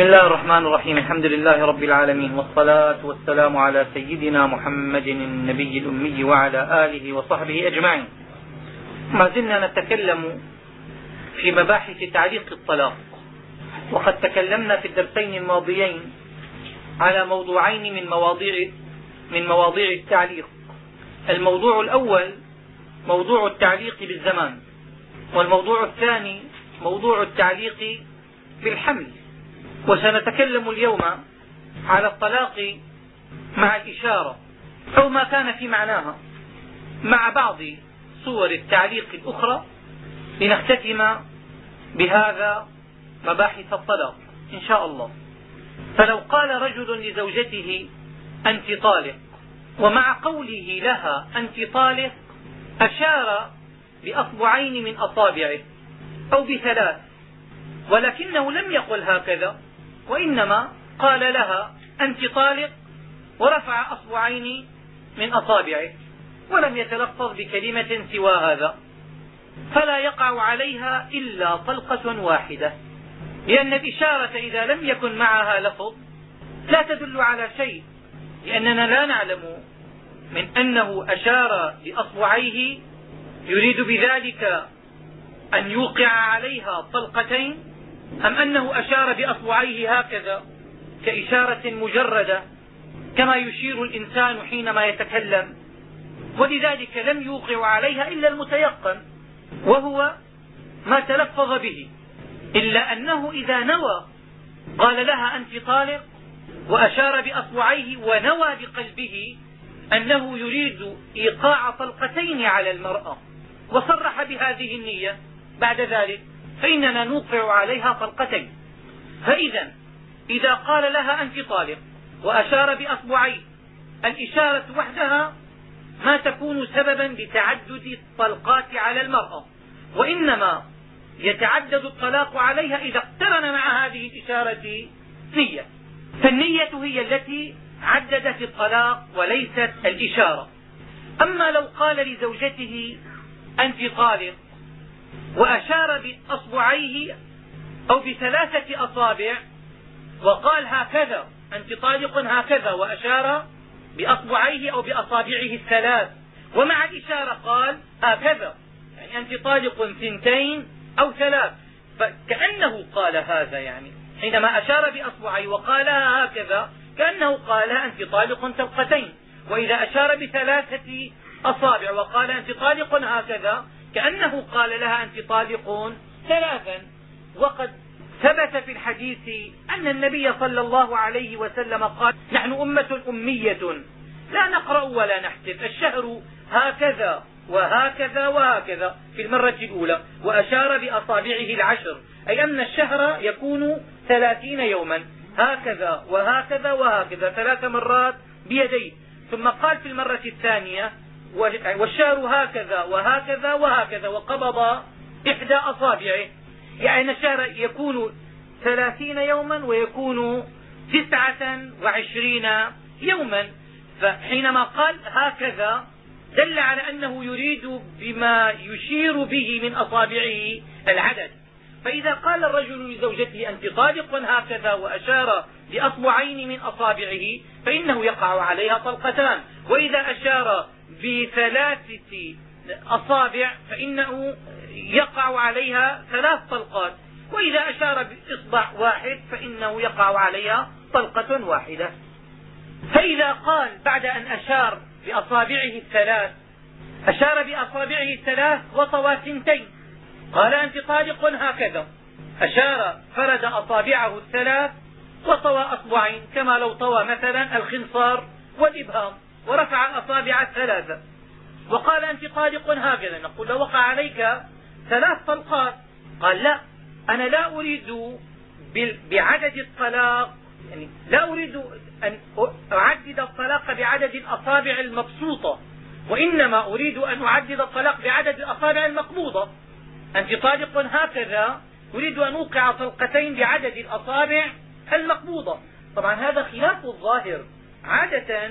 بسم الله الرحمن الرحيم الحمد لله رب العالمين والصلاة والسلام على سيدنا محمد النبي الأمي وعلى آله وصحبه أجمعين ما زلنا نتكلم في مباحث تعليق الطلاق وقد تكلمنا في الدرسين الماضيين على موضوعين من مواضيع من مواضيع التعليق الموضوع الأول موضوع التعليق بالزمان والموضوع الثاني موضوع التعليق بالحمل وسنتكلم اليوم على الطلاق مع الإشارة أو ما كان في معناها مع بعض صور التعليق الأخرى لنختتم بهذا مباحث الطلاق إن شاء الله. فلو قال رجل لزوجته أنت طالق ومع قوله لها أنت طالق أشار بأصبعين من أصابعه أو بثلاث ولكنه لم يقل هكذا وإنما قال لها أنت طالق ورفع أصبعين من أصابعه ولم يتلفظ بكلمة سوى هذا. فلا يقع عليها إلا طلقة واحدة لأن الإشارة إذا لم يكن معها لفظ لا تدل على شيء لأننا لا نعلم من أنه أشار بأصبعيه يريد بذلك أن يوقع عليها طلقتين أم أنه أشار بأصبعيه هكذا كإشارة مجردة كما يشير الإنسان حينما يتكلم ولذلك لم يوقع عليها إلا المتيقن وهو ما تلفظ به إلا أنه إذا نوى قال لها أنت طالق وأشار بأصبعيه ونوى بقلبه أنه يريد إيقاع طلقتين على المرأة وصرح بهذه النية بعد ذلك. فإننا نوقع عليها طلقتين. فإذا إذا قال لها أنت طالق وأشار بأصبعيه الإشارة وحدها ما تكون سببا لتعدد الطلقات على المرأة وإنما يتعدد الطلاق عليها إذا اقترن مع هذه الإشارة نية. فالنية هي التي عددت الطلاق وليست الإشارة. أما لو قال لزوجته أنت طالق وأشار بأصبعيه أو بثلاثة أصابع وقال هكذا أنت طالق هكذا وأشار بأصبعيه أو بأصابعه الثلاث. ومع الإشارة قال هكذا يعني أنت طالق ثنتين أو ثلاث. فكأنه قال هذا يعني حينما أشار بأصبعيه وقالها هكذا كأنه قال أنت طالق طلقتين. وإذا أشار بثلاثة أصابع وقال أنت طالق هكذا كأنه قال لها أنت طالق ثلاثا. وقد ثبت في الحديث أن النبي صلى الله عليه وسلم قال نحن أمة أمية لا نقرأ ولا نحسب الشهر هكذا وهكذا وهكذا في المرة الأولى وأشار بأصابعه العشر أي أن الشهر يكون ثلاثين يوما هكذا وهكذا وهكذا ثلاث مرات بيديه. ثم قال في المرة الثانية والشهر هكذا وهكذا وهكذا وقبض إحدى أصابعه. يعني الشهر يكون ثلاثين يوما ويكون تسعة وعشرين يوما. فحينما قال هكذا دل على أنه يريد بما يشير به من أصابعه العدد. فإذا قال الرجل لزوجته أنت طالق هكذا وأشار بأصبعين من أصابعه فإنه يقع عليها طلقتان. وإذا أشار بثلاثة أصابع فإنه يقع عليها ثلاث طلقات. وإذا أشار بإصبع واحد فإنه يقع عليها طلقة واحدة. فإذا قال بعد أن أشار بأصابعه الثلاث أشار بأصابعه الثلاث وطوى ثنتين. قال أنت طالق هكذا. أشار فرد أصابعه الثلاث وطوى أصبعين كما لو طوى مثلا الخنصار والإبهام. ورفع الأصابع الثلاثة وقال أنت طالق هكذا. نقول له وقع عليك ثلاث طلقات. قال لا أنا لا أريد بعدد الطلاق. يعني لا أريد أن أعدد الطلاق بعدد الأصابع المبسوطة وإنما أريد أن أعدد الطلاق بعدد الأصابع المقبوضة. أنت طالق هكذا. أريد أن أوقع طلقتين بعدد الأصابع المقبوضة. طبعا هذا خلاف الظاهر. عادة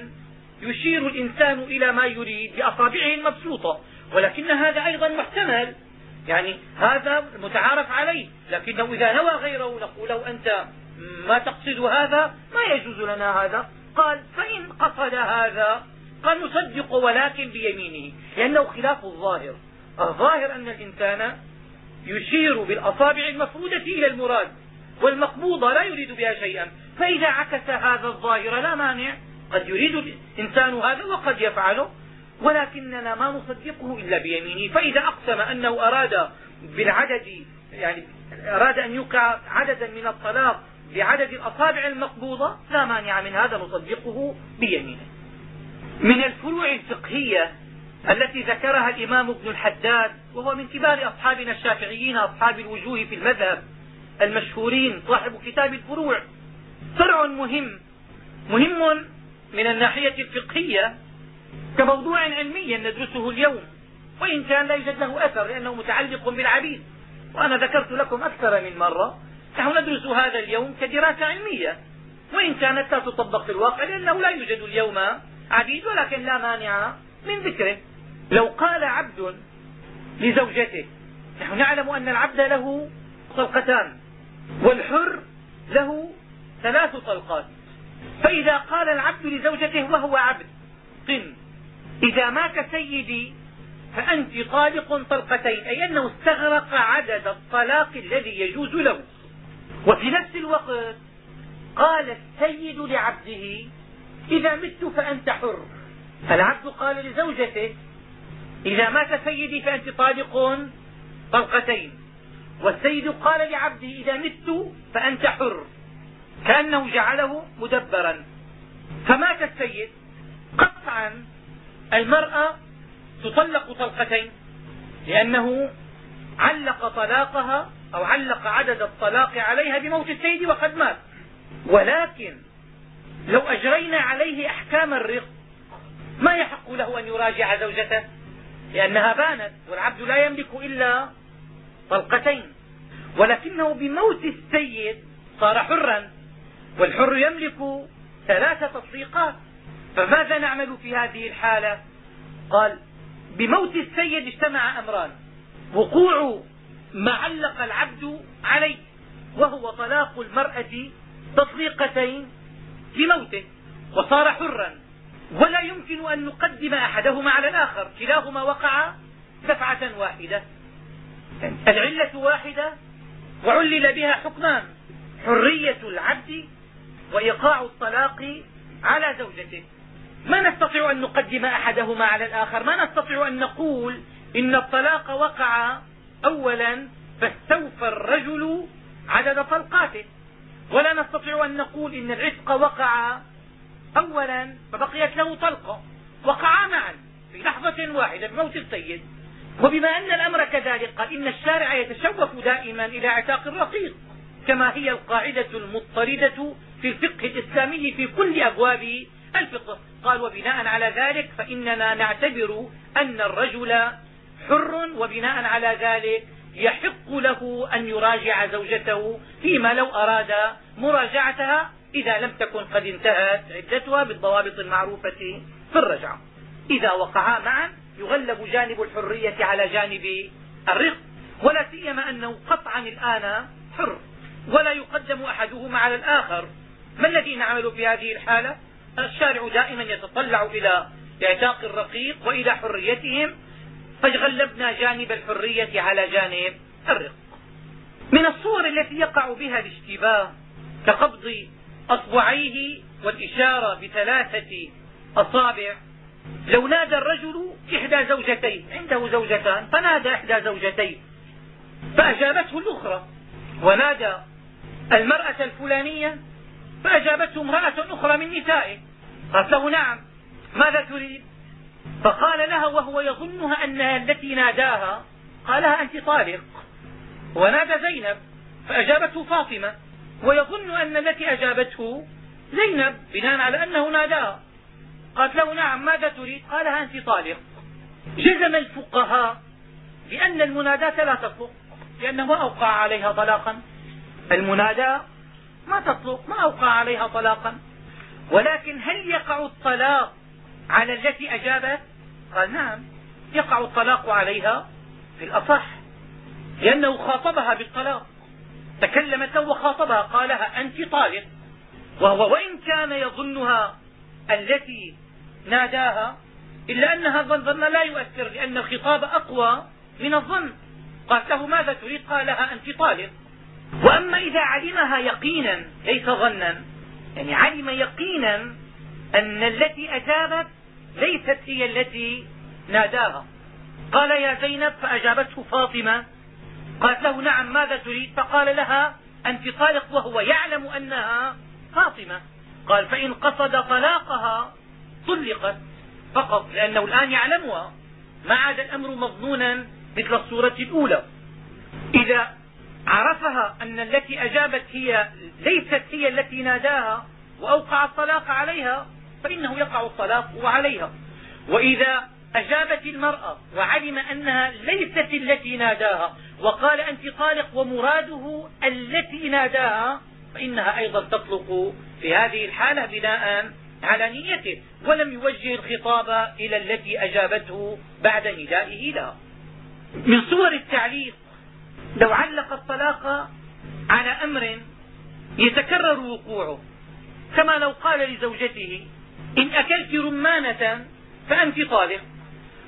يشير الإنسان إلى ما يريد بأصابعه المبسوطة ولكن هذا أيضا محتمل. يعني هذا متعارف عليه لكنه إذا نوى غيره نقول له أنت ما تقصد هذا ما يجوز لنا هذا. قال فإن قصد هذا قال نصدق ولكن بيمينه لأنه خلاف الظاهر. الظاهر أن الإنسان يشير بالأصابع المفرودة إلى المراد والمقبوضة لا يريد بها شيئا. فإذا عكس هذا الظاهر لا مانع قد يريد الإنسان هذا وقد يفعله ولكننا ما نصدقه إلا بيمينه. فإذا أقسم أنه أراد بالعدد يعني أراد أن يوقع عددا من الطلاق بعدد الأصابع المقبوضة لا مانع من هذا نصدقه بيمينه. من الفروع الفقهية التي ذكرها الإمام ابن الحداد وهو من كبار أصحابنا الشافعيين أصحاب الوجوه في المذهب المشهورين صاحب كتاب الفروع. فرع مهم مهم من الناحية الفقهية كموضوع علمي ندرسه اليوم. وإن كان لا يوجد له أثر لأنه متعلق بالعبيد. وأنا ذكرت لكم أكثر من مرة نحن ندرس هذا اليوم كدراسة علمية. وإن كانت لا تطبق في الواقع لأنه لا يوجد اليوم عبيد ولكن لا مانع من ذكره. لو قال عبد لزوجته نحن نعلم أن العبد له طلقتان والحر له ثلاث طلقات. فإذا قال العبد لزوجته وهو عبد قم. إذا مات سيدي فأنت طالق طلقتين أي أنه استغرق عدد الطلاق الذي يجوز له. وفي نفس الوقت قال السيد لعبده إذا مت فأنت حر. العبد قال لزوجته إذا مات سيدي فأنت طالق طلقتين. والسيد قال لعبده إذا مت فأنت حر. كأنه جعله مدبرا. فمات السيد. قطعا المرأة تطلق طلقتين لأنه علق طلاقها أو علق عدد الطلاق عليها بموت السيد وقد مات. ولكن لو أجرينا عليه أحكام الرق ما يحق له أن يراجع زوجته؟ لأنها بانت والعبد لا يملك إلا طلقتين. ولكنه بموت السيد صار حرا. والحر يملك ثلاث تطليقات فماذا نعمل في هذه الحالة؟ قال بموت السيد اجتمع أمران. وقوع ما علق العبد عليه وهو طلاق المرأة تطليقتين بموته وصار حرا. ولا يمكن أن نقدم أحدهما على الآخر كلاهما وقع دفعة واحدة. العلة واحدة وعلل بها حكمان. حرية العبد وإيقاع الطلاق على زوجته. ما نستطيع أن نقدم أحدهما على الآخر. ما نستطيع أن نقول إن الطلاق وقع أولا فاستوفى الرجل عدد طلقاته. ولا نستطيع أن نقول إن العتق وقع أولا فبقيت له طلقة. وقعا معا في لحظة واحدة بموت السيد. وبما أن الأمر كذلك قال إن الشارع يتشوف دائما إلى اعتاق الرقيق كما هي القاعدة المضطردة في الفقه الإسلامي في كل أبواب الفقه. قال وبناء على ذلك فإننا نعتبر أن الرجل حر وبناء على ذلك يحق له أن يراجع زوجته فيما لو أراد مراجعتها إذا لم تكن قد انتهت عدتها بالضوابط المعروفة في الرجعة. إذا وقعا معا يغلب جانب الحرية على جانب الرق ولا سيما أنه قطعا الآن حر ولا يقدم أحدهما على الآخر. ما الذي نعمل في هذه الحالة؟ الشارع دائما يتطلع إلى اعتاق الرقيق وإلى حريتهم فغلبنا جانب الحرية على جانب الرق. من الصور التي يقع بها الاشتباه كقبض أصبعيه والإشارة بثلاثة أصابع لو نادى الرجل إحدى زوجتيه عنده زوجتان فنادى إحدى زوجتيه فأجابته الأخرى ونادى المرأة الفلانية فأجابته امرأة أخرى من نسائه. قالت له نعم. ماذا تريد؟ فقال لها وهو يظنها أنها التي ناداها. قالها أنت طالق. ونادى زينب فأجابته فاطمة. ويظن أن التي أجابته زينب بناء على أنه ناداها. قالت له نعم ماذا تريد؟ قالها أنت طالق. جزم الفقهاء بأن المناداة لا تطلق لأنه ما أوقع عليها طلاقا. المناداة ما تطلق ما أوقع عليها طلاقا. ولكن هل يقع الطلاق على التي أجابت؟ قال نعم يقع الطلاق عليها في الأصح لأنه خاطبها بالطلاق تكلمت وخاطبها قالها أنت طالق وهو وإن كان يظنها التي ناداها إلا أن هذا الظن لا يؤثر لأن الخطاب أقوى من الظن. قالت له ماذا تريد؟ قال لها أنت طالق. وأما إذا علمها يقينا ليس ظنا يعني علم يقينا أن التي أجابت ليست هي التي ناداها. قال يا زينب فأجابته فاطمة. قالت له نعم ماذا تريد؟ فقال لها أنت طالق وهو يعلم أنها فاطمة. قال فإن قصد طلاقها طلقت فقط لأنه الآن يعلمها. ما عاد الأمر مظنونا مثل الصورة الأولى. إذا عرفها أن التي أجابت هي ليست هي التي ناداها وأوقع الطلاق عليها فإنه يقع الطلاق عليها وإذا أجابت المرأة وعلم أنها ليست التي ناداها وقال أنت طالق ومراده التي ناداها فإنها أيضا تطلق في هذه الحالة بناء على نيته ولم يوجه الخطاب إلى التي أجابته بعد ندائه لها. من صور التعليق لو علق الطلاق على أمر يتكرر وقوعه. كما لو قال لزوجته إن أكلت رمانة فأنت طالق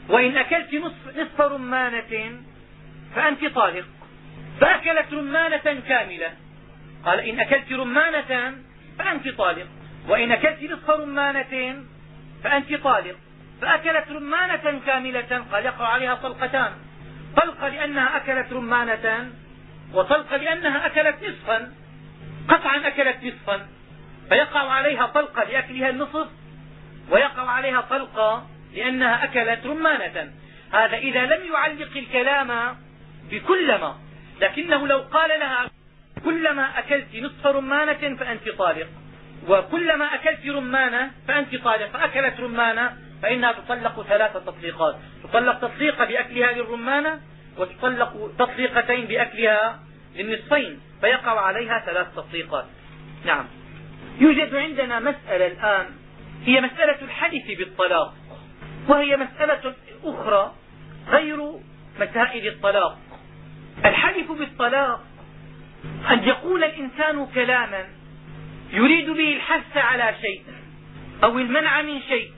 وإن أكلت نصف, نصف رمانة فأنت طالق. فأكلت رمانة كاملة. قال إن أكلت رمانة فأنت طالق وإن أكلت نصف رمانة فأنت طالق. فأكلت رمانة كاملة قال يقع عليها طلقتان. طلقة لأنها أكلت رمانة وطلقة لأنها أكلت نصفا قطعا أكلت نصفا فيقع عليها طلقة لأكلها النصف ويقع عليها طلقة لأنها أكلت رمانة. هذا إذا لم يعلق الكلام بكلما لكنه لو قال لها كلما أكلت نصف رمانة فأنت طالق وكلما أكلت رمانة فأنت طالق فأكلت رمانة فإنها تطلق ثلاث تطليقات. تطلق تطليقة بأكلها للرمانة وتطلق تطليقتين بأكلها للنصفين فيقع عليها ثلاث تطليقات. نعم. يوجد عندنا مسألة الآن هي مسألة الحلف بالطلاق وهي مسألة أخرى غير مسائل الطلاق. الحلف بالطلاق أن يقول الإنسان كلاما يريد به الحث على شيء أو المنع من شيء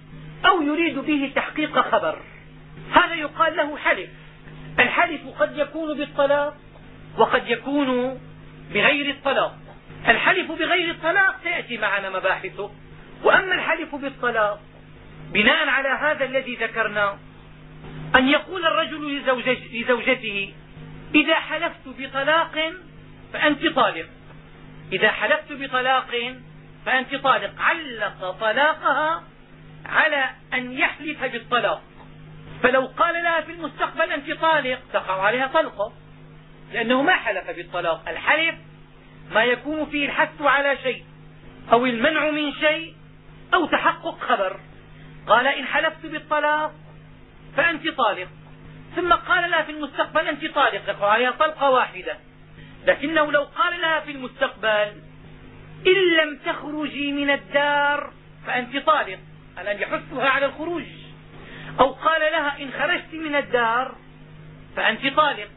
أو يريد به تحقيق خبر. هذا يقال له حلف. الحلف قد يكون بالطلاق وقد يكون بغير الطلاق. الحلف بغير الطلاق سيأتي معنا مباحثه. وأما الحلف بالطلاق بناء على هذا الذي ذكرناه أن يقول الرجل لزوجته إذا حلفت بطلاق فأنت طالق. إذا حلفت بطلاق فأنت طالق. علق طلاقها على أن يحلف بالطلاق. فلو قال لها في المستقبل أنت طالق تقع عليها طلقة. لأنه ما حلف بالطلاق. الحلف ما يكون فيه الحث على شيء أو المنع من شيء أو تحقق خبر. قال إن حلفت بالطلاق فأنت طالق. ثم قال لها في المستقبل أنت طالق يقع عليها طلقة واحدة. لكنه لو قال لها في المستقبل إن لم تخرجي من الدار فأنت طالق. الآن يحثها على الخروج. أو قال لها إن خرجت من الدار فأنت طالق.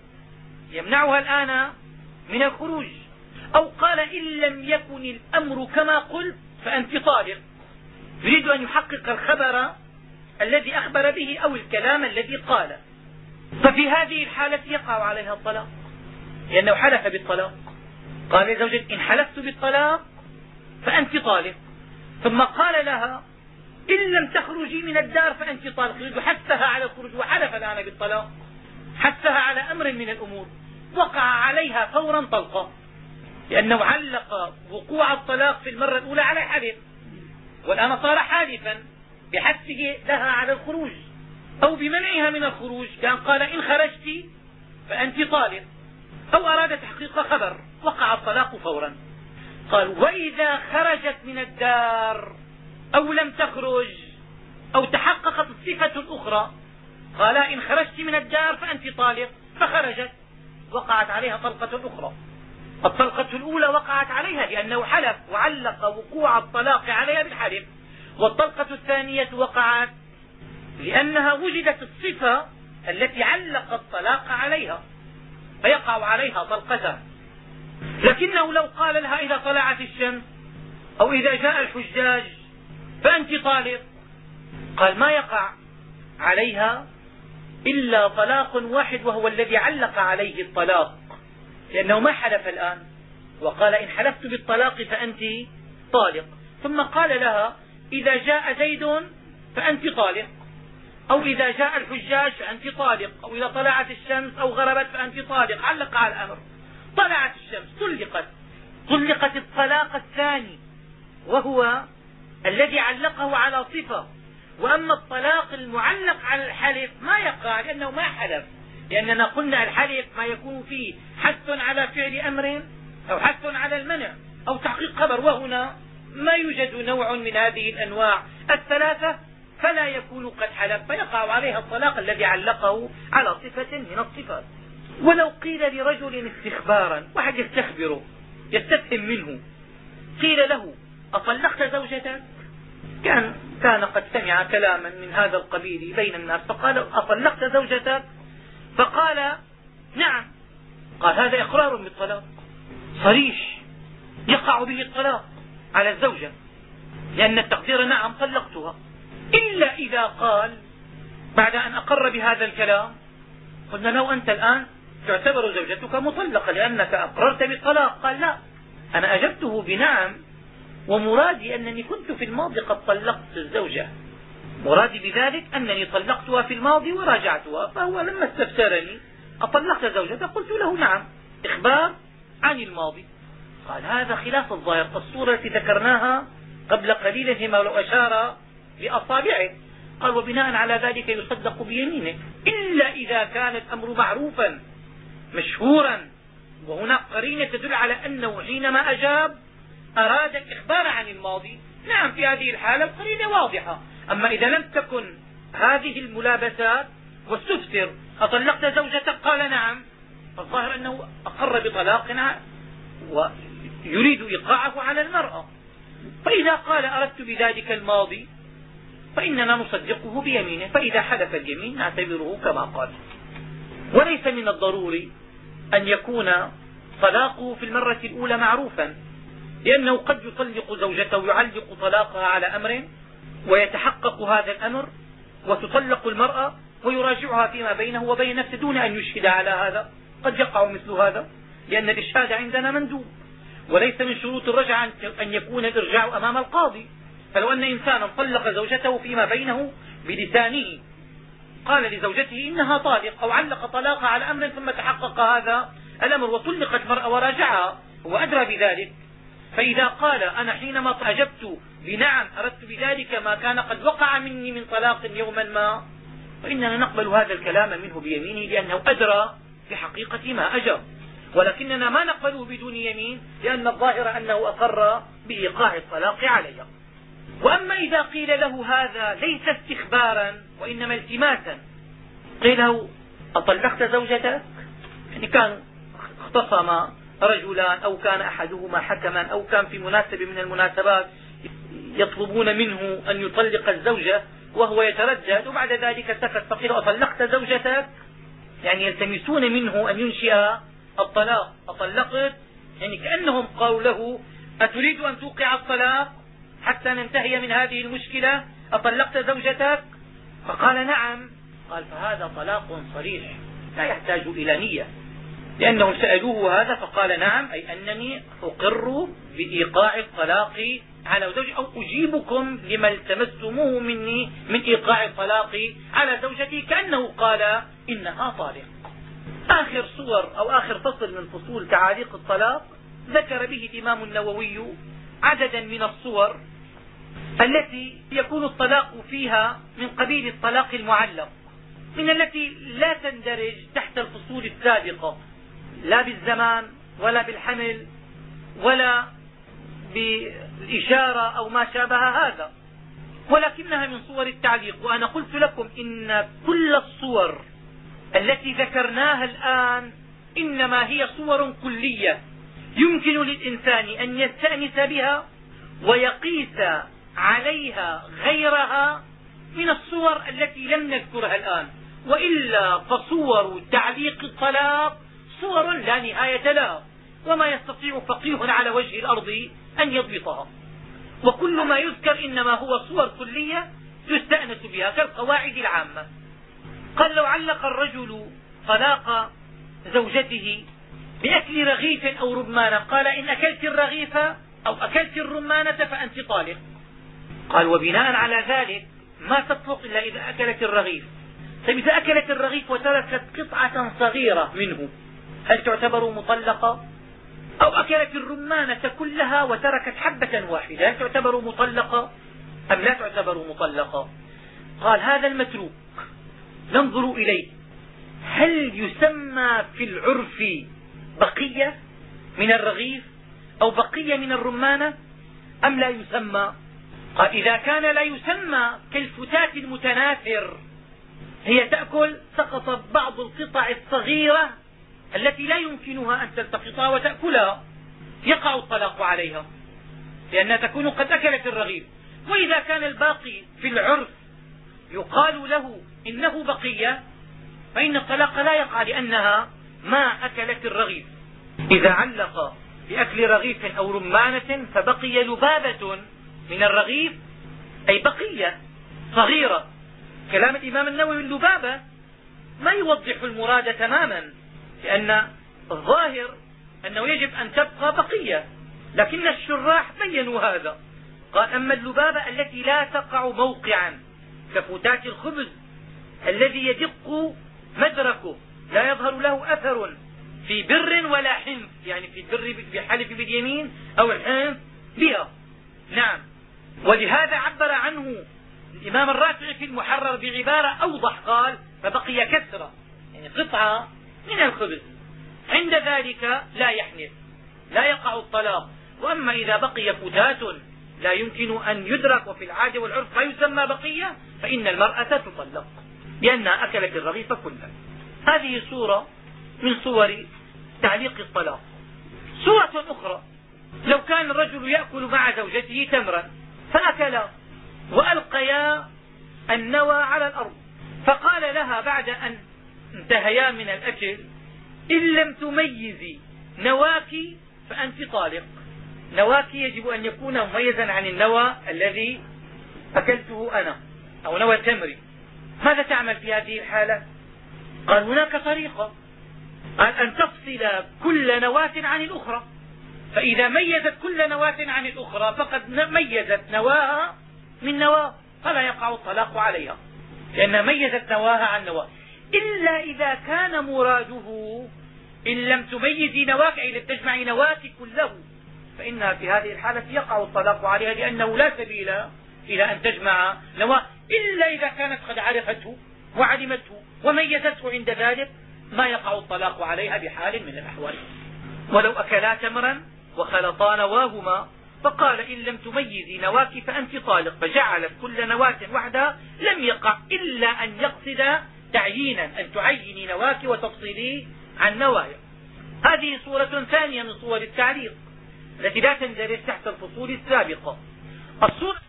يمنعها الآن من الخروج. أو قال إن لم يكن الأمر كما قلت فأنت طالق. يريد أن يحقق الخبر الذي أخبر به أو الكلام الذي قال. ففي هذه الحالة يقع عليها الطلاق. لأنه حلف بالطلاق. قال لزوجته إن حلفت بالطلاق فأنت طالق. ثم قال لها إن لم تخرجي من الدار فأنت طالق. يريد حثها على الخروج وحلف الآن بالطلاق. حثها على أمر من الأمور. وقع عليها فورا طلقة لأنه علق وقوع الطلاق في المرة الأولى على الحلف والآن صار حالفا بحثه لها على الخروج أو بمنعها من الخروج. كان قال إن خرجت فأنت طالق. أو أراد تحقيق خبر. وقع الطلاق فورا. قال وإذا خرجت من الدار أو لم تخرج أو تحققت الصفة الأخرى قال إن خرجت من الدار فأنت طالق فخرجت وقعت عليها طلقة أخرى. الطلقة الأولى وقعت عليها لأنه حلف وعلق وقوع الطلاق عليها بالحلف. والطلقة الثانية وقعت لأنها وجدت الصفة التي علق الطلاق عليها فيقع عليها طلقتان لكنه لو قال لها إذا طلعت الشمس أو إذا جاء الحجاج فأنت طالق قال ما يقع عليها إلا طلاق واحد وهو الذي علق عليه الطلاق لأنه ما حلف الآن. وقال إن حلفت بالطلاق فأنت طالق. ثم قال لها إذا جاء زيد فأنت طالق. أو إذا جاء الحجاج فأنت طالق. أو إذا طلعت الشمس أو غربت فأنت طالق. علق على الأمر. طلعت الشمس طلقت. طلقت الطلاق الثاني وهو الذي علقه على صفة وأما الطلاق المعلق على الحلف ما يقع لأنه ما حلف. لأننا قلنا الحلف ما يكون فيه حث على فعل أمر أو حث على المنع أو تحقيق خبر. وهنا ما يوجد نوع من هذه الأنواع. الثلاثة فلا يكون قد حلف فيقع عليها الطلاق الذي علقه على صفة من الصفات. ولو قيل لرجل استخبارا واحد يستخبره يستفهم منه قيل له أطلقت زوجتك؟ كان كان قد سمع كلاما من هذا القبيل بين الناس فقال أطلقت زوجتك؟ فقال نعم. قال هذا إقرار بالطلاق. صريح. يقع به الطلاق على الزوجة. لأن التقدير نعم طلقتها. إلا إذا قال بعد أن أقر بهذا الكلام قلنا له أنت الآن تعتبر زوجتك مطلقة لأنك أقررت بالطلاق. قال لا أنا أجبته بنعم ومرادي أنني كنت في الماضي قد طلقت الزوجة. مرادي بذلك أنني طلقتها في الماضي وراجعتها فهو لما استفسرني أطلقت زوجته قلت له نعم إخبار عن الماضي. قال هذا خلاف الظاهر. الصورة التي ذكرناها قبل قليل فيما لو أشار بأصابعه قال وبناء على ذلك يصدق بيمينه. إلا إذا كان الأمر معروفا مشهورا وهناك قرينة تدل على أنه حينما أجاب أراد الإخبار عن الماضي. نعم في هذه الحالة القرينة واضحة. أما إذا لم تكن هذه الملابسات واستفسر أطلقت زوجتك؟ قال نعم. فالظاهر أنه أقر بطلاق ويريد إيقاعه على المرأة. فإذا قال أردت بذلك الماضي فإننا نصدقه بيمينه. فإذا حلف اليمين نعتبره كما قال. وليس من الضروري أن يكون طلاقه في المرة الأولى معروفا. لأنه قد يطلق زوجته يعلق طلاقها على أمر ويتحقق هذا الأمر وتطلق المرأة ويراجعها فيما بينه وبين نفسه دون أن يشهد على هذا. قد يقع مثل هذا لأن الإشهاد عندنا مندوب. وليس من شروط الرجعة أن يكون الإرجاع أمام القاضي. فلو أن إنسانا طلق زوجته فيما بينه بلسانه قال لزوجته إنها طالق أو علق طلاقها على أمر ثم تحقق هذا الأمر وطلقت المرأة وراجعها هو أدرى بذلك. فإذا قال أنا حينما أجبت بنعم أردت بذلك ما كان قد وقع مني من طلاق يوما ما فإننا نقبل هذا الكلام منه بيمينه لأنه أدرى بحقيقة ما أجر. ولكننا ما نقبله بدون يمين لأن الظاهر أنه أقر بإيقاع الطلاق عليها وأما إذا قيل له هذا ليس استخبارا وإنما التماسا قيل له أطلقت زوجتك؟ يعني كان اختصم رجلان أو كان أحدهما حكما أو كان في مناسبة من المناسبات يطلبون منه أن يطلق الزوجة وهو يتردد وبعد ذلك سكت فقيل أطلقت زوجتك؟ يعني يلتمسون منه أن ينشئ الطلاق. أطلقت؟ يعني كأنهم قالوا له أتريد أن توقع الطلاق حتى ننتهي من هذه المشكلة؟ أطلقت زوجتك؟ فقال نعم. قال فهذا طلاق صريح لا يحتاج إلى نية. لأنهم سألوه هذا فقال نعم أي أنني أقر بإيقاع الطلاق على زوجي أو أجيبكم لما التمستموه مني من إيقاع الطلاق على زوجتي كأنه قال إنها طالق. آخر صور أو آخر فصل من فصول تعاليق الطلاق ذكر به الإمام النووي عددا من الصور التي يكون الطلاق فيها من قبيل الطلاق المعلق من التي لا تندرج تحت الفصول السابقة. لا بالزمان ولا بالحمل ولا بالإشارة أو ما شابه هذا. ولكنها من صور التعليق. وأنا قلت لكم إن كل الصور التي ذكرناها الآن إنما هي صور كلية. يمكن للإنسان أن يستأنس بها ويقيس عليها غيرها من الصور التي لم نذكرها الآن. وإلا فصور تعليق الطلاق صور لا نهاية لها وما يستطيع فقيه على وجه الأرض أن يضبطها. وكل ما يذكر إنما هو صور كلية يستأنس بها كالقواعد العامة. قال لو علق الرجل طلاق زوجته بأكل رغيف أو رمانة قال إن أكلت الرغيف أو أكلت الرمانة فأنت طالق. قال وبناء على ذلك ما تطلق إلا إذا أكلت الرغيف. طيب إذا أكلت الرغيف وتركت قطعة صغيرة منه هل تعتبر مطلقة؟ أو أكلت الرمانة كلها وتركت حبة واحدة هل تعتبر مطلقة؟ أم لا تعتبر مطلقة؟ قال هذا المتروك. ننظر إليه. هل يسمى في العرف بقية من الرغيف أو بقية من الرمانة؟ أم لا يسمى؟ قال إذا كان لا يسمى كالفتات المتناثر هي تأكل سقط بعض القطع الصغيرة التي لا يمكنها أن تلتقطها وتأكلها يقع الطلاق عليها لأنها تكون قد أكلت الرغيف وإذا كان الباقي في العرف يقال له إنه بقية فإن الطلاق لا يقع لأنها ما أكلت الرغيف إذا علق بأكل رغيف أو رمانة فبقي لبابة من الرغيف أي بقية صغيرة. كلام الإمام النووي اللبابة ما يوضح المراد تماما. لأن الظاهر أنه يجب أن تبقى بقية لكن الشراح بينوا هذا. قال أما اللبابة التي لا تقع موقعا كفتات الخبز الذي يدق مدركه لا يظهر له أثر في بر ولا حنف يعني في البر بحلف باليمين أو الحنف بها. نعم. ولهذا عبر عنه الإمام الرافعي في المحرر بعبارة أوضح قال فبقي كسرة يعني قطعة من الخبز. عند ذلك لا يحنث لا يقع الطلاق. وأما إذا بقي فتات لا يمكن أن يدرك وفي العادة والعرف لا يسمى بقية فإن المرأة تطلق لأنها أكلت الرغيف كله. هذه صورة من صور تعليق الطلاق. صورة أخرى لو كان الرجل يأكل مع زوجته تمرا فأكلا وألقيا النوى على الأرض. فقال لها بعد أن انتهيا من الأكل. إن لم تميزي نواك فأنت طالق. نواك يجب أن يكون مميزا عن النوى الذي أكلته أنا أو نوى التمر ماذا تعمل في هذه الحالة؟ قال هناك طريقة. قال أن تفصل كل نواة عن الأخرى. فإذا ميزت كل نواة عن الأخرى فقد ميزت نواها من نواه. فلا يقع الطلاق عليها. لأنها ميزت نواها عن نواه. إلا إذا كان مراده إن لم تميزي نواك أي لم تجمعي نواك كله فإنها في هذه الحالة يقع الطلاق عليها لأنه لا سبيل إلى أن تجمع نواه إلا إذا كانت قد عرفته وعلمته وميزته عند ذلك ما يقع الطلاق عليها بحال من الأحوال. ولو أكلا تمرا وخلطا نواهما فقال إن لم تميزي نواك فأنت طالق فجعلت كل نواة وحدها لم يقع إلا أن يقصد تعيينا أن تعيني نواك وتفصلي عن نوايا. هذه صورة ثانية من صور التعليق التي لا تندرج تحت الفصول السابقة. الصورة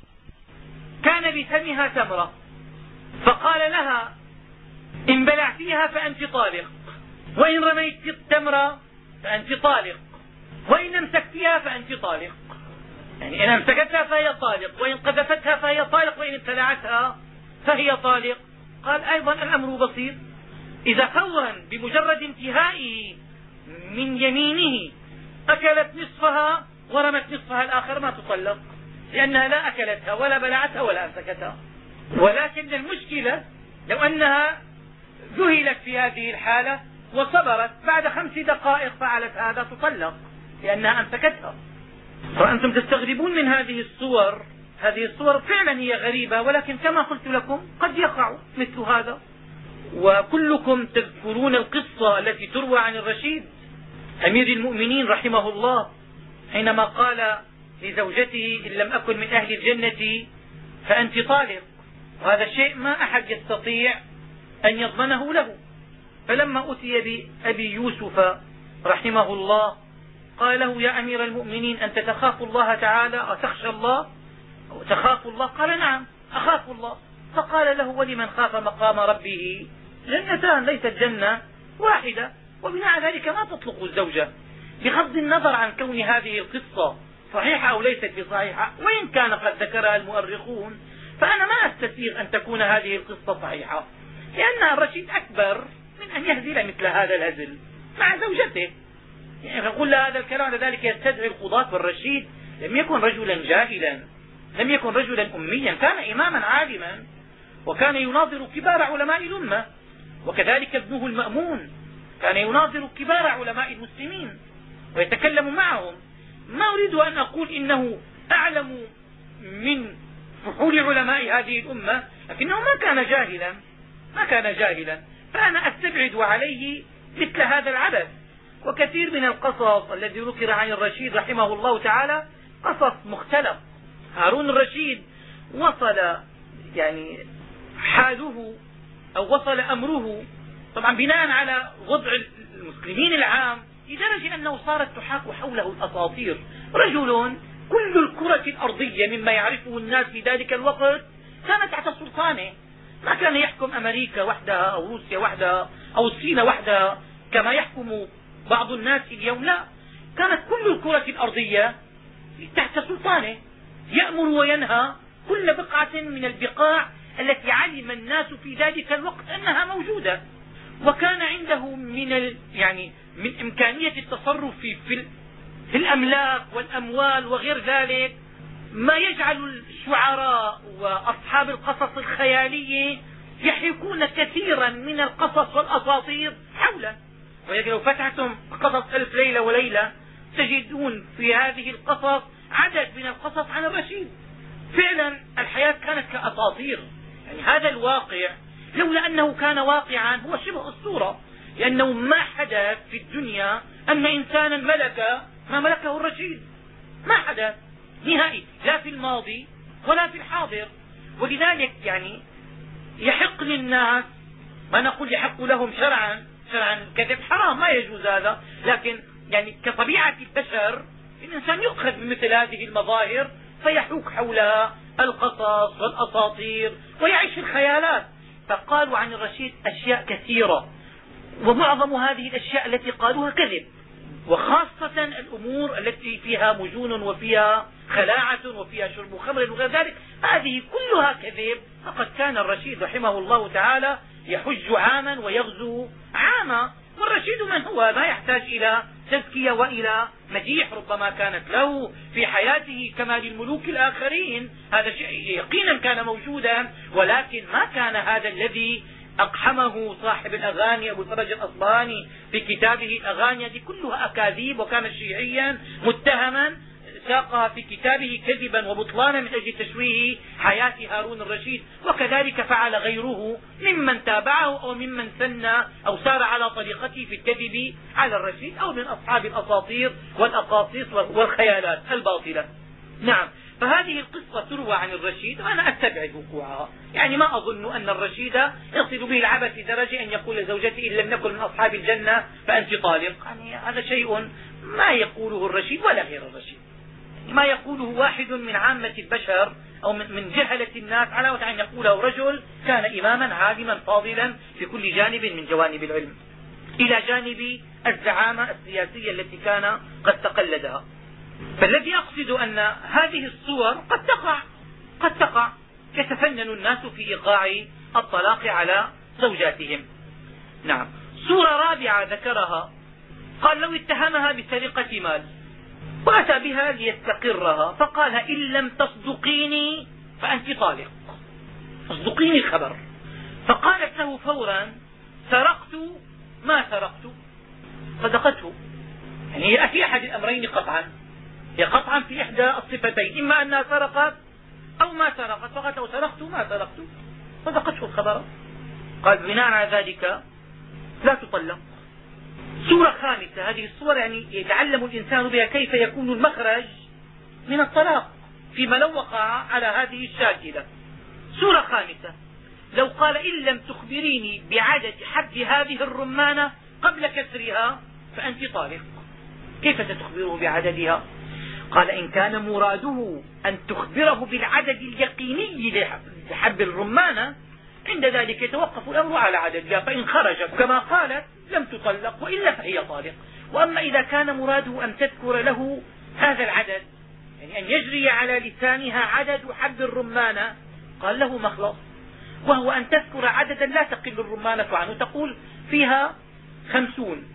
كان بفمها تمرة فقال لها إن بلعتيها فأنت طالق وإن رميت التمرة فأنت طالق وإن امسكتها فأنت طالق. يعني إن امسكتها فهي طالق وإن قذفتها فهي طالق وإن ابتلعتها فهي طالق. قال أيضا الأمر بسيط. إذا فورا بمجرد انتهائه من يمينه أكلت نصفها ورمت نصفها الآخر ما تطلق لأنها لا أكلتها ولا بلعتها ولا أمسكتها. ولكن المشكلة لو أنها ذهلت في هذه الحالة وصبرت بعد خمس دقائق فعلت هذا تطلق لأنها أمسكتها. وأنتم تستغربون من هذه الصور هذه الصور فعلا هي غريبة ولكن كما قلت لكم قد يقع مثل هذا. وكلكم تذكرون القصة التي تروى عن الرشيد أمير المؤمنين رحمه الله حينما قال لزوجته إن لم أكن من أهل الجنة فأنت طالق. وهذا الشيء ما أحد يستطيع أن يضمنه له. فلما أتي بأبي يوسف رحمه الله قال له يا أمير المؤمنين أنت تخاف الله تعالى وتخشى الله؟ تخاف الله؟ قال نعم أخاف الله. فقال له ولمن خاف مقام ربه؟ جنتان ليست جنة واحدة وبناء ذلك ما تطلق الزوجة. بغض النظر عن كون هذه القصة صحيحة أو ليست بصحيحة وإن كان قد ذكرها المؤرخون فأنا ما أستسيغ أن تكون هذه القصة صحيحة. لأن الرشيد أكبر من أن يهزل مثل هذا الهزل مع زوجته. يعني نقول هذا الكلام لذلك يستدعي القضاة والرشيد لم يكن رجلا جاهلا. لم يكن رجلا أميا كان إماما عالما وكان يناظر كبار علماء الأمة وكذلك ابنه المأمون كان يناظر كبار علماء المسلمين ويتكلم معهم. ما أريد أن أقول إنه أعلم من فحول علماء هذه الأمة لكنه ما كان جاهلا ما كان جاهلا. فأنا أستبعد عليه مثل هذا العبث. وكثير من القصص الذي ذكر عن الرشيد رحمه الله تعالى قصص مختلف. هارون الرشيد وصل يعني حاله أو وصل أمره طبعا بناء على وضع المسلمين العام لدرجة أنه صارت تحاك حوله الأساطير. رجل كل الكرة الأرضية مما يعرفه الناس في ذلك الوقت كانت تحت سلطانه ما كان يحكم أمريكا وحدها أو روسيا وحدها أو الصين وحدها كما يحكم بعض الناس اليوم لا. كانت كل الكرة الأرضية تحت سلطانه. يأمر وينهى كل بقعة من البقاع التي علم الناس في ذلك الوقت أنها موجودة. وكان عنده من يعني من إمكانية التصرف في, في, في الأملاك والأموال وغير ذلك. ما يجعل الشعراء وأصحاب القصص الخيالية يحكون كثيرا من القصص والأساطير حوله. ولكن لو فتحتم قصص ألف ليلة وليلة تجدون في هذه القصص عدد من القصص عن الرشيد فعلا الحياة كانت كأساطير. يعني هذا الواقع لولا أنه كان واقعا هو شبه أسطورة. لأنه ما حدث في الدنيا أن إنسانا ملك ما ملكه الرشيد. ما حدث نهائي. لا في الماضي ولا في الحاضر. ولذلك يعني يحق للناس ما نقول يحق لهم شرعا شرعا الكذب حرام ما يجوز هذا. لكن يعني كطبيعة البشر الإنسان يؤخذ من مثل هذه المظاهر فيحوك حولها القصص والأساطير ويعيش في الخيالات. فقالوا عن الرشيد أشياء كثيرة ومعظم هذه الأشياء التي قالوها كذب. وخاصة الأمور التي فيها مجون وفيها خلاعة وفيها شرب خمر وغير ذلك هذه كلها كذب. فقد كان الرشيد رحمه الله تعالى يحج عاما ويغزو عاما. والرشيد من هو؟ ما يحتاج إلى تزكية وإلى مديح ربما كانت له في حياته كما للملوك الآخرين. هذا شيء يقينا كان موجودا ولكن ما كان هذا الذي أقحمه صاحب الأغاني أبو الفرج الأصبهاني في كتابه الأغاني هذه كلها أكاذيب وكان شيعيا متهما ساقها في كتابه كذبا وبطلانا من أجل تشويه حياة هارون الرشيد. وكذلك فعل غيره ممن تابعه أو ممن سن أو سار على طريقته في الكذب على الرشيد أو من أصحاب الأساطير والأقاصيص والخيالات الباطلة. نعم. فهذه القصة تروى عن الرشيد وأنا أستبعد وقوعها يعني ما أظن أن الرشيد يصل به العبث لدرجة أن يقول لزوجته إن لم نكن من أصحاب الجنة فأنت طالق. يعني هذا شيء ما يقوله الرشيد ولا غير الرشيد. ما يقوله واحد من عامة البشر أو من جهلة الناس على وجه أن يقوله رجل كان إماما عالما فاضلا في كل جانب من جوانب العلم إلى جانب الزعامة السياسية التي كان قد تقلدها. فالذي أقصد أن هذه الصور قد تقع قد تقع. يتفنن الناس في إيقاع الطلاق على زوجاتهم. نعم. صورة رابعة ذكرها. قال لو اتهمها بسرقة مال. وأتى بها ليستقرها فقال إن لم تصدقيني فأنت طالق. اصدقيني الخبر فقالت له فورا سرقت ما سرقت؟ صدقته. يعني هي في أحد الأمرين قطعا. هي قطعا في إحدى الصفتين إما أنها سرقت أو ما سرقت فقالت له سرقت ما سرقت؟ صدقته الخبر. قال بناء على ذلك لا تطلق. صورة خامسة. هذه الصور يعني يتعلم الإنسان بها كيف يكون المخرج من الطلاق فيما لو وقع على هذه الشاكلة. صورة خامسة. لو قال إن لم تخبريني بعدد حب هذه الرمانة قبل كسرها فأنت طالق. كيف ستخبره بعددها؟ قال إن كان مراده أن تخبره بالعدد اليقيني لحب الرمانة عند ذلك يتوقف الأمر على عددها فإن خرج كما قالت لم تطلق وإلا فهي طالق. وأما إذا كان مراده أن تذكر له هذا العدد يعني أن يجري على لسانها عدد حب الرمانة قال له مخلص. وهو أن تذكر عددا لا تقل الرمانة عنه تقول فيها خمسون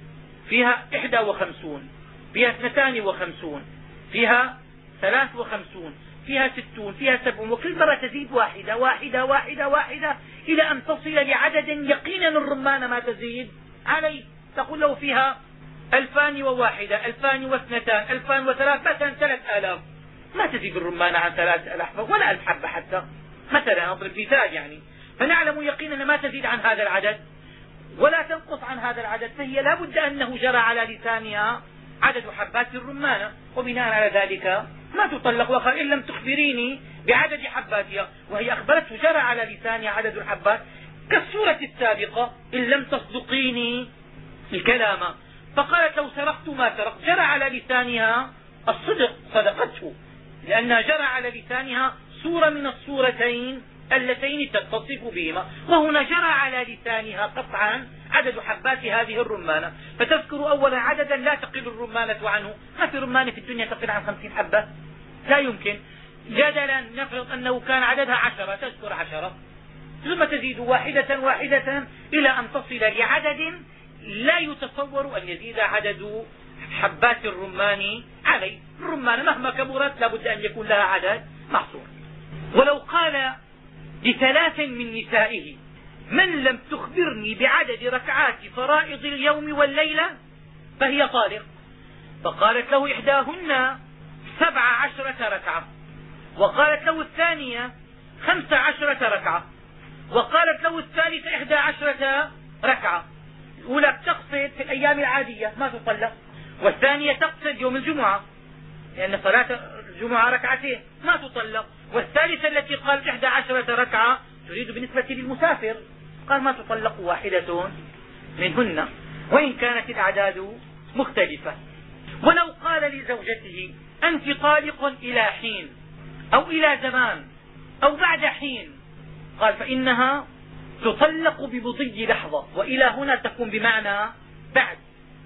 فيها إحدى وخمسون فيها اثنتان وخمسون فيها ثلاث وخمسون فيها ستون فيها سبعون وكل مرة تزيد واحدة واحدة واحدة واحدة إلى أن تصل لعدد يقينا الرمان ما تزيد. عليه تقول له فيها ألفان وواحدة ألفان واثنتان ألفان وثلاث مثلا ثلاث آلاف. ما تزيد الرمان عن ثلاث آلاف ولا ألف حبة حتى. مثلا أضرب مثال يعني. فنعلم يقينا ما تزيد عن هذا العدد. ولا تنقص عن هذا العدد فهي لا بد أنه جرى على لسانها عدد حبات الرمانة وبناء على ذلك ما تطلق وقال إن لم تخبريني بعدد حباتها وهي أخبرته جرى على لسانها عدد الحبات. كالصورة السابقة إن لم تصدقيني الكلام. فقالت لو سرقت ما سرقت. جرى على لسانها الصدق صدقته. لأنها جرى على لسانها صورة من الصورتين اللتين تتصف بهما. وهنا جرى على لسانها قطعا عدد حبات هذه الرمانة. فتذكر أولا عددا لا تقل الرمانة عنه. ما في رمانة في الدنيا تقل عن خمسين حبة؟ لا يمكن. جدلا نفرض أنه كان عددها عشرة تذكر عشرة. ثم تزيد واحدة واحدة إلى أن تصل لعدد لا يتصور أن يزيد عدد حبات الرمان عليه. الرمان مهما كبرت لا بد أن يكون لها عدد محصور. ولو قال لثلاث من نسائه من لم تخبرني بعدد ركعات فرائض اليوم والليلة؟ فهي طالق. فقالت له إحداهن سبع عشرة ركعة. وقالت له الثانية خمس عشرة ركعة. وقالت له الثالثة إحدى عشرة ركعة. الأولى تقصد في الأيام العادية ما تطلق والثانية تقصد يوم الجمعة. لأن صلاة الجمعة ركعتين ما تطلق والثالثة التي قالت إحدى عشرة ركعة تريد بالنسبة للمسافر. قال ما تطلق واحدة منهن. وإن كانت الأعداد مختلفة. ولو قال لزوجته أنت طالق إلى حين. أو إلى زمان أو بعد حين. قال فإنها تطلق بمضي لحظة وإلى هنا تكون بمعنى بعد.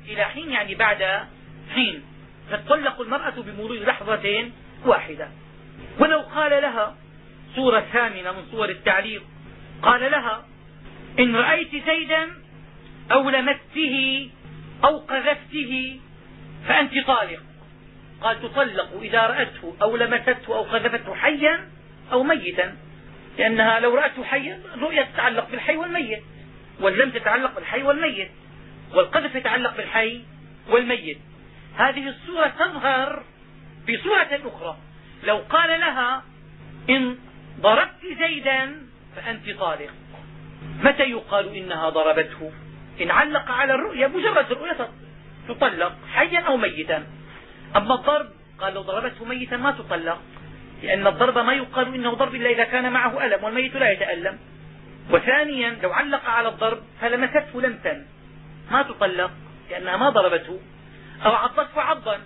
إلى حين يعني بعد حين. فتطلق المرأة بمرور لحظة واحدة. ولو قال لها صورة ثامنة من صور التعليق قال لها إن رأيت زيدا أو لمسته أو قذفته فأنت طالق. قال تطلق إذا رأته أو لمسته أو قذفته حيا أو ميتا. لأنها لو رأته حيا الرؤيا تتعلق بالحي والميت واللم تتعلق بالحي والميت والقذف يتعلق بالحي والميت. هذه الصورة تظهر في صورة أخرى. لو قال لها إن ضربت زيدا فأنت طالق. متى يقال إنها ضربته؟ إن علق على الرؤيا مجرد الرؤيا تطلق حيا أو ميتا. أما الضرب قال لو ضربته ميتا ما تطلق. لأن الضرب ما يقال إنه ضرب إلا إذا كان معه ألم والميت لا يتألم. وثانيا لو علق على الضرب فلمسته لمسا ما تطلق لأنها ما ضربته. أو عضته عضا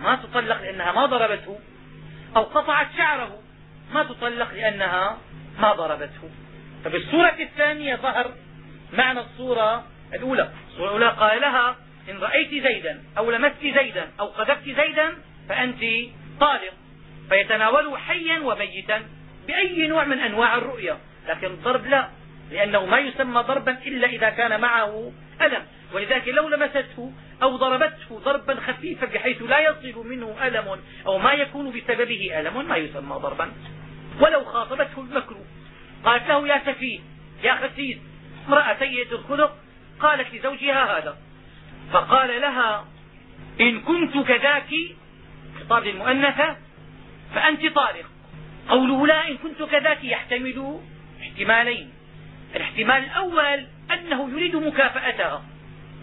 ما تطلق لأنها ما ضربته. أو قطعت شعره ما تطلق لأنها ما ضربته. ففي الصورة الثانية ظهر معنى الصورة الأولى. الصورة الأولى قال لها إن رأيت زيدا أو لمست زيدا أو قذفت زيدا فأنت طالق. فيتناوله حيا وميتا بأي نوع من أنواع الرؤيا لكن الضرب لا لأنه ما يسمى ضربا إلا إذا كان معه ألم. ولذلك لو لمسته أو ضربته ضربا خفيفا بحيث لا يصل منه ألم أو ما يكون بسببه ألم ما يسمى ضربا. ولو خاطبته المكروه قالت له يا سفيه يا خسيس امرأة سيئة الخلق قالت لزوجها هذا. فقال لها إن كنت كذاك خطاب للمؤنثة فأنت طارق. قوله لا إن كنت كذاك يحتمل احتمالين. الاحتمال الأول أنه يريد مكافأتها.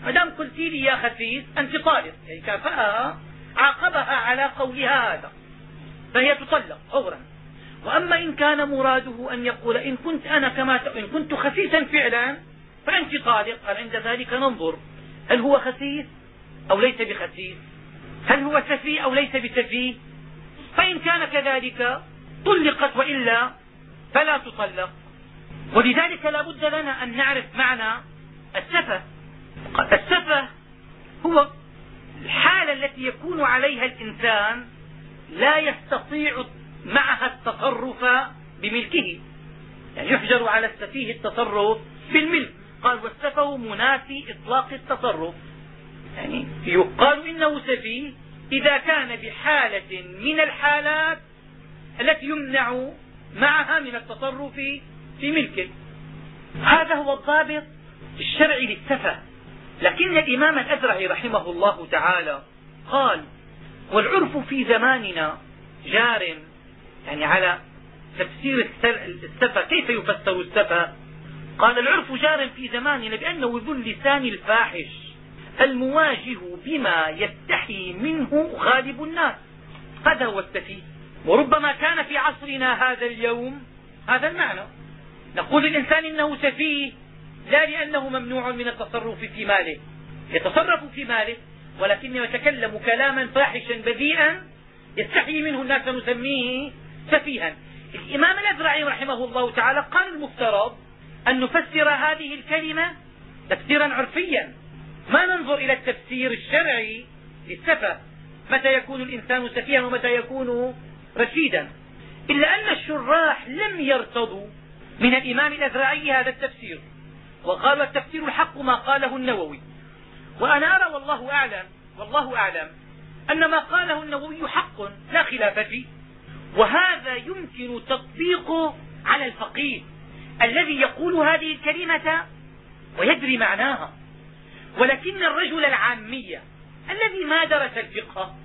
ما دام قلت لي يا خسيس أنت طالق يعني كافأها عاقبها على قولها هذا. فهي تطلق فورا. وأما إن كان مراده أن يقول إن كنت أنا كما إن كنت خسيسا فعلا فأنت طالق قال عند ذلك ننظر. هل هو خسيس أو ليس بخسيس؟ هل هو سفيه أو ليس بسفيه؟ فإن كان كذلك طلقت وإلا فلا تطلق. ولذلك لا بد لنا أن نعرف معنى السفه. السفه هو الحالة التي يكون عليها الإنسان لا يستطيع معها التصرف بملكه. يعني يحجر على السفيه التصرف بالملك. قال والسفه منافي إطلاق التصرف. يعني يقال إنه سفيه. إذا كان بحالة من الحالات التي يمنع معها من التصرف في ملكه. هذا هو الضابط الشرعي للسفه. لكن الإمام الأزرعي رحمه الله تعالى قال والعرف في زماننا جار يعني على تفسير السفه كيف يفسر السفه؟ قال العرف جار في زماننا بأنه ذو اللسان الفاحش المواجه بما يستحي منه غالب الناس. هذا هو السفيه وربما كان في عصرنا هذا اليوم هذا المعنى. نقول الإنسان إنه سفيه لا لأنه ممنوع من التصرف في ماله. يتصرف في ماله ولكنه يتكلم كلاما فاحشا بذيئا يستحيي منه الناس فنسميه سفيها الإمام الأزرعي رحمه الله تعالى قال المفترض أن نفسر هذه الكلمة تفسيرا عرفيا. ما ننظر إلى التفسير الشرعي للسفه متى يكون الإنسان سفيها ومتى يكون رشيدا. إلا أن الشراح لم يرتضوا من الإمام الأزرعي هذا التفسير. وقال التفسير الحق ما قاله النووي. وأنا أرى والله أعلم والله أعلم أن ما قاله النووي حق لا خلاف فيه. وهذا يمكن تطبيقه على الفقيه. الذي يقول هذه الكلمة ويدري معناها. ولكن الرجل العامي الذي ما درس الفقه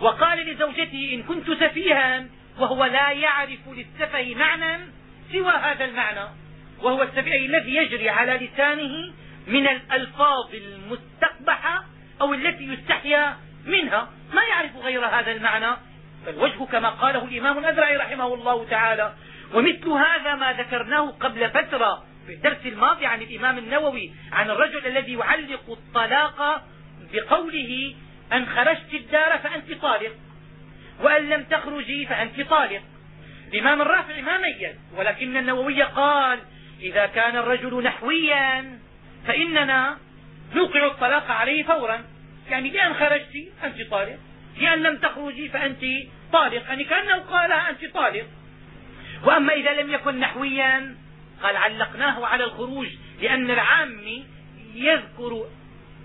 وقال لزوجته إن كنت سفيها وهو لا يعرف للسفه معنى سوى هذا المعنى وهو السفيه الذي يجري على لسانه من الألفاظ المستقبحة أو التي يستحيا منها. ما يعرف غير هذا المعنى. فالوجه كما قاله الإمام الأزرعي رحمه الله تعالى ومثل هذا ما ذكرناه قبل فترة في الدرس الماضي عن الإمام النووي عن الرجل الذي يعلق الطلاق بقوله أن خرجت الدار فأنت طالق وأن لم تخرجي فأنت طالق. الإمام الرافعي ما ميز ولكن النووي قال إذا كان الرجل نحويا فإننا نوقع الطلاق عليه فورا. يعني بأن خرجت أنت طالق بأن لم تخرجي فأنت طالق. يعني كأنه قالها أنت طالق. وأما إذا لم يكن نحويا قال علقناه على الخروج لأن العام يذكر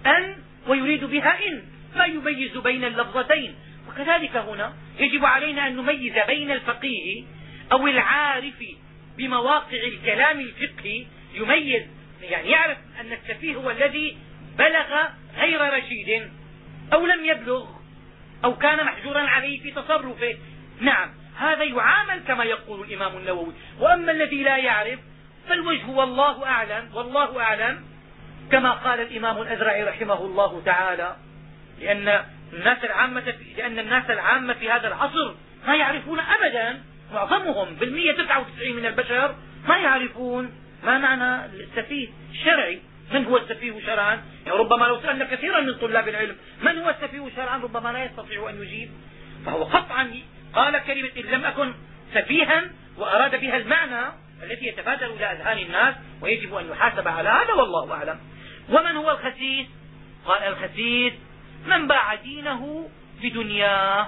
أن ويريد بها إن ما يميز بين اللفظتين. وكذلك هنا يجب علينا أن نميز بين الفقيه أو العارف بمواقع الكلام الفقهي. يميز يعني يعرف أن السفيه هو الذي بلغ غير رشيد أو لم يبلغ أو كان محجورا عليه في تصرفه. نعم. هذا يعامل كما يقول الإمام النووي. وأما الذي لا يعرف فالوجه والله أعلم والله أعلم كما قال الإمام الأزرعي رحمه الله تعالى لأن الناس العامة في لأن الناس العامة في هذا العصر ما يعرفون أبدا معظمهم بالمية تسعة وتسعين من البشر ما يعرفون ما معنى السفيه الشرعي. من هو السفيه شرعا؟ يعني ربما لو سألنا كثيرا من طلاب العلم من هو السفيه شرعا؟ ربما لا يستطيع أن يجيب. فهو قطعا قال كلمة إن لم أكن سفيها وأراد بها المعنى التي يتبادر إلى أذهان الناس ويجب أن يحاسب على هذا والله أعلم. ومن هو الخسيس؟ قال الخسيس من باع دينه بدنياه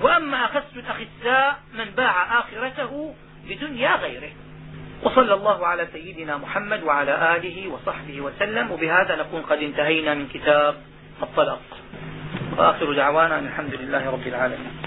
وأما أخس الأخساء من باع آخرته بدنيا غيره. وصلى الله على سيدنا محمد وعلى آله وصحبه وسلم. وبهذا نكون قد انتهينا من كتاب الطلاق. وآخر دعوانا الحمد لله رب العالمين.